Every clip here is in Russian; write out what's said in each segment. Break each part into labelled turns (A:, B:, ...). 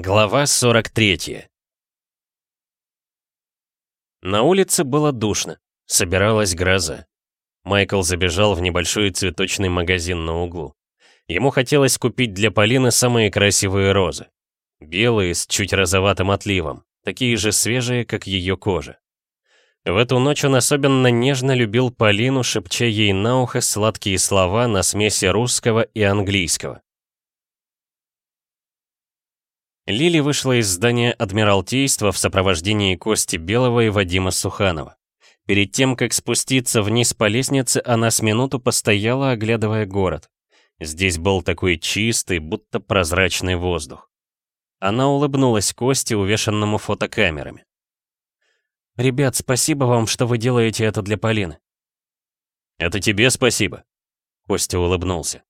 A: Глава 43 На улице было душно, собиралась гроза. Майкл забежал в небольшой цветочный магазин на углу. Ему хотелось купить для Полины самые красивые розы. Белые, с чуть розоватым отливом, такие же свежие, как ее кожа. В эту ночь он особенно нежно любил Полину, шепча ей на ухо сладкие слова на смеси русского и английского. Лили вышла из здания Адмиралтейства в сопровождении Кости Белого и Вадима Суханова. Перед тем, как спуститься вниз по лестнице, она с минуту постояла, оглядывая город. Здесь был такой чистый, будто прозрачный воздух. Она улыбнулась Косте, увешанному фотокамерами. «Ребят, спасибо вам, что вы делаете это для Полины». «Это тебе спасибо», — Костя улыбнулся.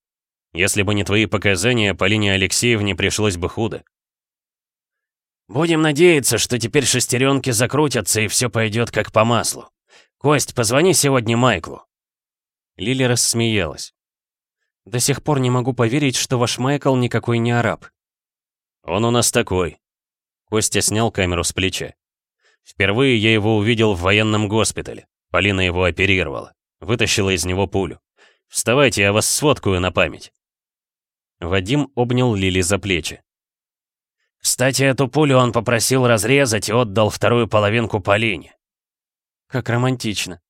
A: «Если бы не твои показания, Полине Алексеевне пришлось бы худо».
B: «Будем надеяться, что теперь шестеренки закрутятся и все пойдет как по маслу. Кость, позвони сегодня Майклу».
A: Лили рассмеялась. «До сих пор не могу поверить, что ваш Майкл никакой не араб».
B: «Он у нас такой».
A: Костя снял камеру с плеча.
B: «Впервые я его увидел в военном госпитале. Полина его оперировала. Вытащила из него пулю. Вставайте, я вас сфоткаю на память».
A: Вадим обнял Лили за плечи.
B: Кстати, эту пулю он попросил разрезать и отдал вторую половинку Полине.
A: Как романтично.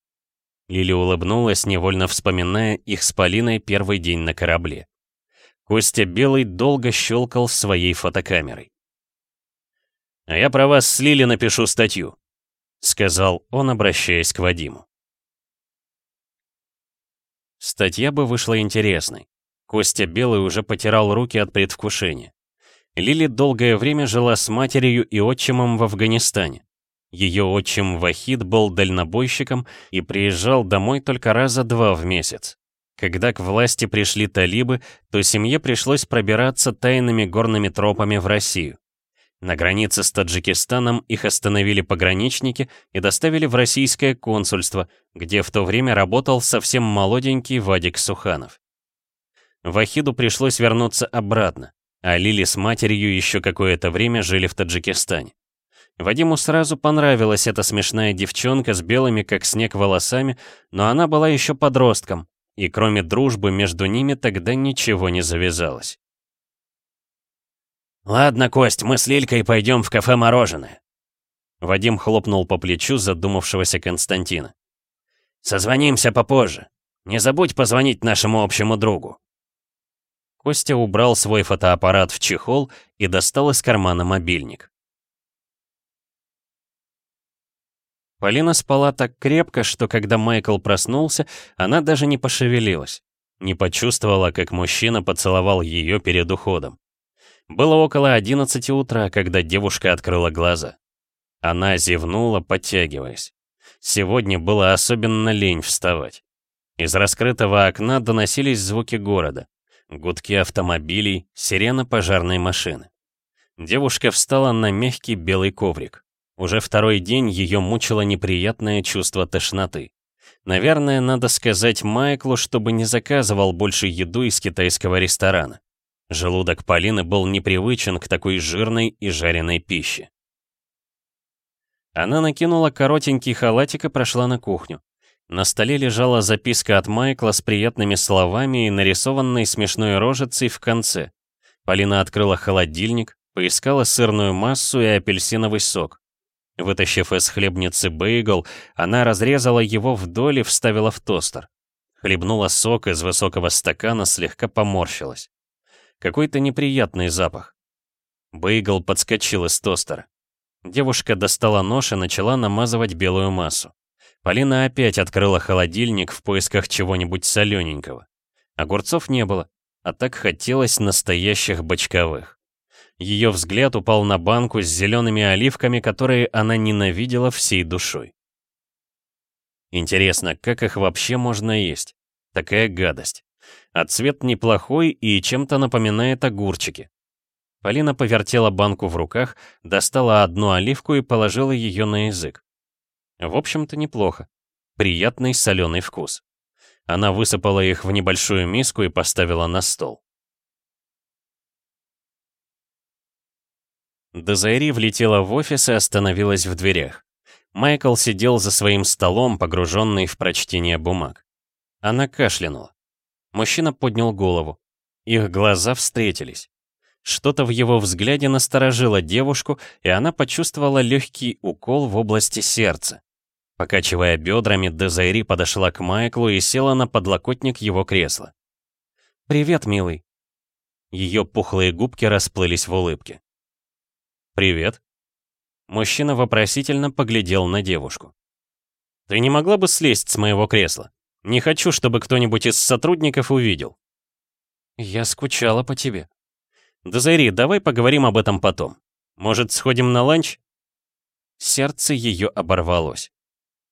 A: Лили улыбнулась, невольно вспоминая их с Полиной первый день на корабле. Костя Белый долго щелкал своей фотокамерой.
B: «А я про вас с Лили напишу статью», — сказал он, обращаясь к Вадиму.
A: Статья бы вышла интересной. Костя Белый уже потирал руки от предвкушения. Лили долгое время жила с матерью и отчимом в Афганистане. Ее отчим Вахид был дальнобойщиком и приезжал домой только раза два в месяц. Когда к власти пришли талибы, то семье пришлось пробираться тайными горными тропами в Россию. На границе с Таджикистаном их остановили пограничники и доставили в российское консульство, где в то время работал совсем молоденький Вадик Суханов. Вахиду пришлось вернуться обратно а Лили с матерью еще какое-то время жили в Таджикистане. Вадиму сразу понравилась эта смешная девчонка с белыми как снег волосами, но она была еще подростком, и кроме дружбы между ними тогда ничего не завязалось.
B: «Ладно, Кость, мы с Лилькой пойдем в кафе «Мороженое».
A: Вадим хлопнул по плечу задумавшегося Константина.
B: «Созвонимся попозже. Не забудь позвонить нашему общему другу».
A: Костя убрал свой фотоаппарат в чехол и достал из кармана мобильник. Полина спала так крепко, что когда Майкл проснулся, она даже не пошевелилась. Не почувствовала, как мужчина поцеловал ее перед уходом. Было около 11 утра, когда девушка открыла глаза. Она зевнула, подтягиваясь. Сегодня было особенно лень вставать. Из раскрытого окна доносились звуки города. Гудки автомобилей, сирена пожарной машины. Девушка встала на мягкий белый коврик. Уже второй день ее мучило неприятное чувство тошноты. Наверное, надо сказать Майклу, чтобы не заказывал больше еду из китайского ресторана. Желудок Полины был непривычен к такой жирной и жареной пище. Она накинула коротенький халатик и прошла на кухню. На столе лежала записка от Майкла с приятными словами и нарисованной смешной рожицей в конце. Полина открыла холодильник, поискала сырную массу и апельсиновый сок. Вытащив из хлебницы бейгл, она разрезала его вдоль и вставила в тостер. Хлебнула сок из высокого стакана, слегка поморщилась. Какой-то неприятный запах. Бейгл подскочил из тостера. Девушка достала нож и начала намазывать белую массу. Полина опять открыла холодильник в поисках чего-нибудь солененького. Огурцов не было, а так хотелось настоящих бочковых. Ее взгляд упал на банку с зелеными оливками, которые она ненавидела всей душой. Интересно, как их вообще можно есть? Такая гадость. А цвет неплохой и чем-то напоминает огурчики. Полина повертела банку в руках, достала одну оливку и положила ее на язык. В общем-то, неплохо. Приятный соленый вкус. Она высыпала их в небольшую миску и поставила на стол. Дезайри влетела в офис и остановилась в дверях. Майкл сидел за своим столом, погруженный в прочтение бумаг. Она кашлянула. Мужчина поднял голову. Их глаза встретились. Что-то в его взгляде насторожило девушку, и она почувствовала легкий укол в области сердца. Покачивая бедрами, Дезайри подошла к Майклу и села на подлокотник его кресла. «Привет, милый». Ее пухлые губки расплылись в улыбке. «Привет». Мужчина вопросительно поглядел на девушку. «Ты не могла бы слезть с моего кресла? Не хочу, чтобы кто-нибудь из сотрудников увидел». «Я скучала по тебе». «Дозайри, давай поговорим об этом потом. Может, сходим на ланч?» Сердце ее оборвалось.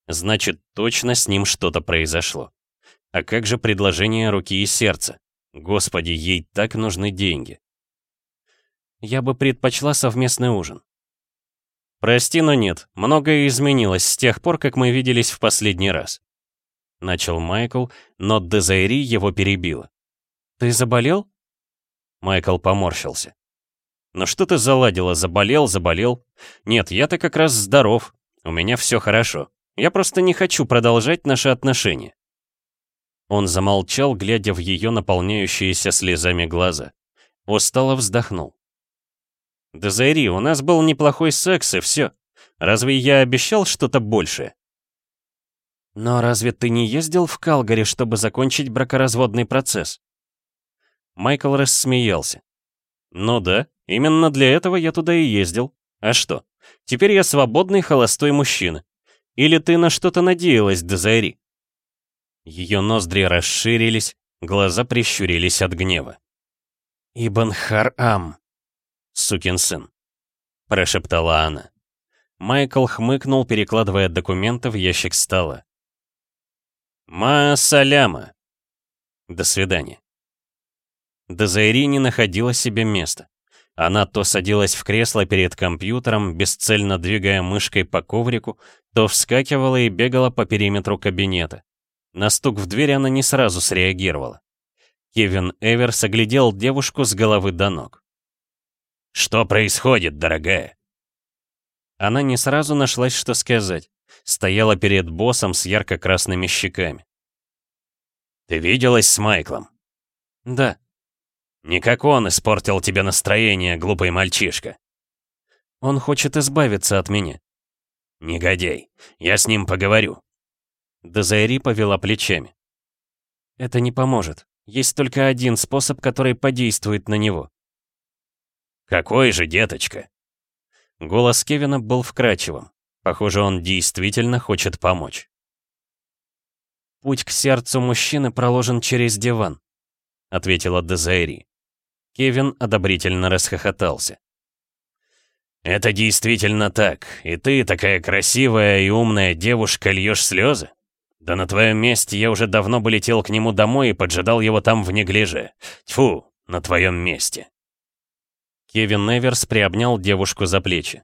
A: Значит, точно с ним что-то произошло. А как же предложение руки и сердца? Господи, ей так нужны деньги. Я бы предпочла совместный ужин. Прости, но нет. Многое изменилось с тех пор, как мы виделись в последний раз. Начал Майкл, но Дезайри его перебила. Ты заболел? Майкл поморщился. «Ну что ты заладила? Заболел, заболел? Нет, я-то как раз здоров. У меня все хорошо. Я просто не хочу продолжать наши отношения». Он замолчал, глядя в ее наполняющиеся слезами глаза. Устало вздохнул. «Да Зайри, у нас был неплохой секс и все. Разве я обещал что-то большее?» «Но разве ты не ездил в Калгари, чтобы закончить бракоразводный процесс?» Майкл рассмеялся. «Ну да, именно для этого я туда и ездил. А что? Теперь я свободный холостой мужчина. Или ты на что-то надеялась, Дезайри?» Ее ноздри расширились, глаза прищурились от гнева. «Ибн Хар-Ам, сукин сын», — прошептала она. Майкл хмыкнул, перекладывая документы в ящик стола. «Ма-саляма!» «До свидания». Дезайри не находила себе места. Она то садилась в кресло перед компьютером, бесцельно двигая мышкой по коврику, то вскакивала и бегала по периметру кабинета. На стук в дверь она не сразу среагировала. Кевин Эверс оглядел девушку с головы до ног. «Что происходит, дорогая?» Она не сразу нашлась, что сказать. Стояла перед боссом с ярко-красными щеками. «Ты виделась с Майклом?» «Да», не как он испортил тебе настроение, глупый мальчишка. Он хочет избавиться от меня. Негодяй. Я с ним поговорю. Дезайри повела плечами. Это не поможет. Есть только один способ, который подействует на него. Какой же, деточка? Голос Кевина был вкрадчивым. Похоже, он действительно хочет помочь. «Путь к сердцу мужчины проложен через диван», — ответила Дезайри. Кевин одобрительно расхохотался. «Это действительно так. И ты, такая красивая и умная девушка, льешь слезы? Да на твоем месте я уже давно бы летел к нему домой и поджидал его там в неглиже. Тьфу, на твоем месте». Кевин Неверс приобнял девушку за плечи.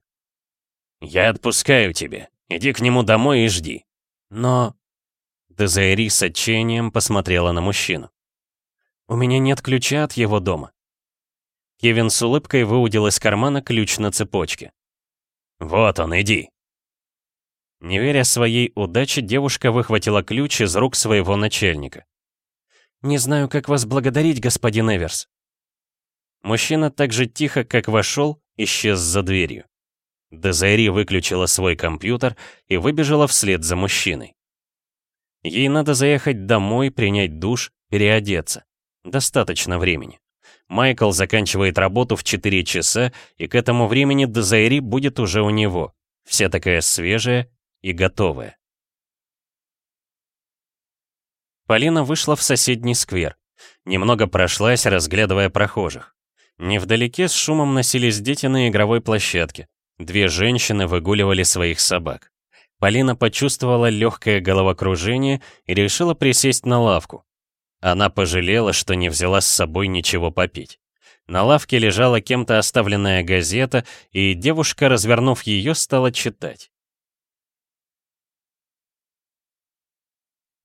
A: «Я отпускаю тебя. Иди к нему домой и жди». «Но...» Дезайри с отчаянием посмотрела на мужчину. «У меня нет ключа от его дома». Кевин с улыбкой выудил из кармана ключ на цепочке. «Вот он, иди!» Не веря своей удаче, девушка выхватила ключ из рук своего начальника. «Не знаю, как вас благодарить, господин Эверс». Мужчина так же тихо, как вошел, исчез за дверью. Дезайри выключила свой компьютер и выбежала вслед за мужчиной. Ей надо заехать домой, принять душ, переодеться. Достаточно времени. Майкл заканчивает работу в 4 часа, и к этому времени Дезайри будет уже у него. Вся такая свежая и готовая. Полина вышла в соседний сквер. Немного прошлась, разглядывая прохожих. Невдалеке с шумом носились дети на игровой площадке. Две женщины выгуливали своих собак. Полина почувствовала легкое головокружение и решила присесть на лавку. Она пожалела, что не взяла с собой ничего попить. На лавке лежала кем-то оставленная газета, и девушка, развернув ее, стала читать.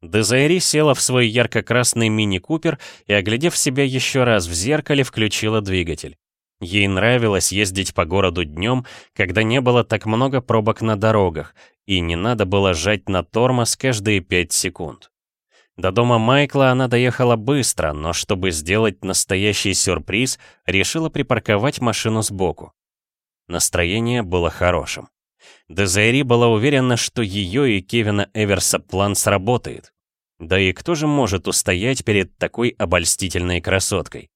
A: Дезайри села в свой ярко-красный мини-купер и, оглядев себя еще раз в зеркале, включила двигатель. Ей нравилось ездить по городу днем, когда не было так много пробок на дорогах, и не надо было жать на тормоз каждые пять секунд. До дома Майкла она доехала быстро, но чтобы сделать настоящий сюрприз, решила припарковать машину сбоку. Настроение было хорошим. Дезайри была уверена, что ее и Кевина Эверса план сработает. Да и кто же может устоять перед такой обольстительной красоткой?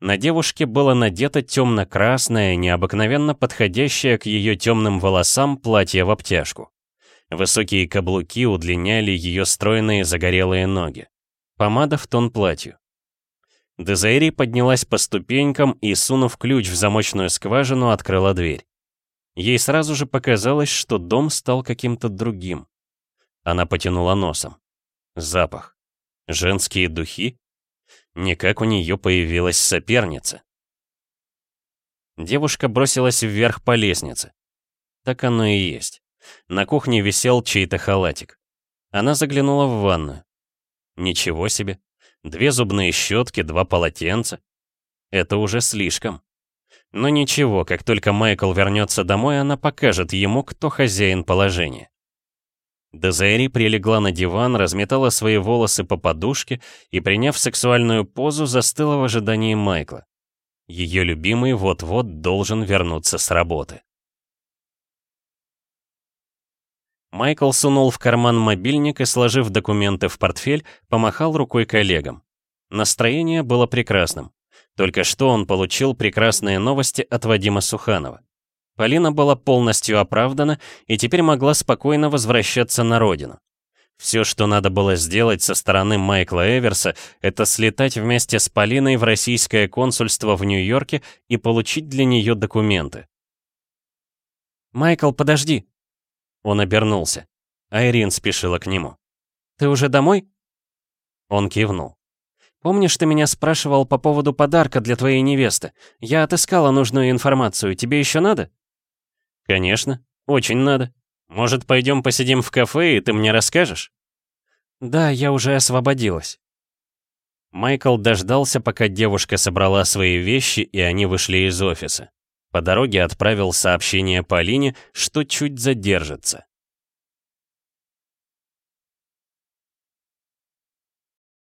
A: На девушке было надето темно-красное, необыкновенно подходящее к ее темным волосам платье в обтяжку. Высокие каблуки удлиняли ее стройные загорелые ноги. Помада в тон платью. Дезайри поднялась по ступенькам и, сунув ключ в замочную скважину, открыла дверь. Ей сразу же показалось, что дом стал каким-то другим. Она потянула носом. Запах. Женские духи? Никак у нее появилась соперница. Девушка бросилась вверх по лестнице. Так оно и есть. На кухне висел чей-то халатик. Она заглянула в ванную. Ничего себе. Две зубные щетки, два полотенца. Это уже слишком. Но ничего, как только Майкл вернется домой, она покажет ему, кто хозяин положения. Дезайри прилегла на диван, разметала свои волосы по подушке и, приняв сексуальную позу, застыла в ожидании Майкла. Ее любимый вот-вот должен вернуться с работы. Майкл сунул в карман мобильник и, сложив документы в портфель, помахал рукой коллегам. Настроение было прекрасным. Только что он получил прекрасные новости от Вадима Суханова. Полина была полностью оправдана и теперь могла спокойно возвращаться на родину. Все, что надо было сделать со стороны Майкла Эверса, это слетать вместе с Полиной в российское консульство в Нью-Йорке и получить для нее документы. «Майкл, подожди!» Он обернулся. Айрин спешила к нему. «Ты уже домой?» Он кивнул. Помнишь, ты меня спрашивал по поводу подарка для твоей невесты? Я отыскала нужную информацию. Тебе еще надо? Конечно, очень надо. Может, пойдем посидим в кафе, и ты мне расскажешь? Да, я уже освободилась. Майкл дождался, пока девушка собрала свои вещи, и они вышли из офиса. По дороге отправил сообщение Полине, что чуть задержится.